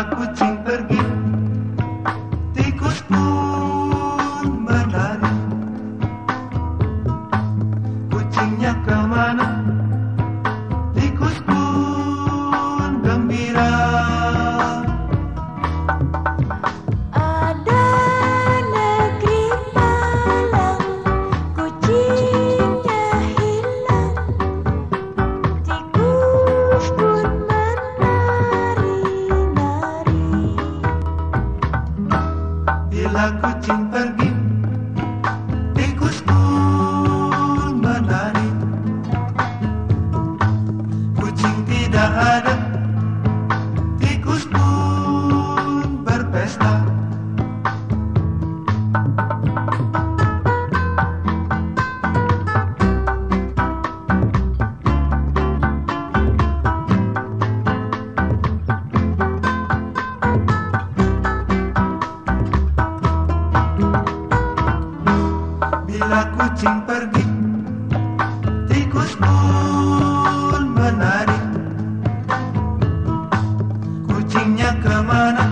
kucing pergi Tikus pun berlari. Kucingnya ke mana Bila kucing pergi. Tikus pun menari. Kucing tidak ada kucing pergi. Tikus pun menari Kucingnya ke mana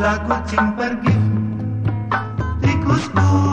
Bila kucing pergi Tikus pun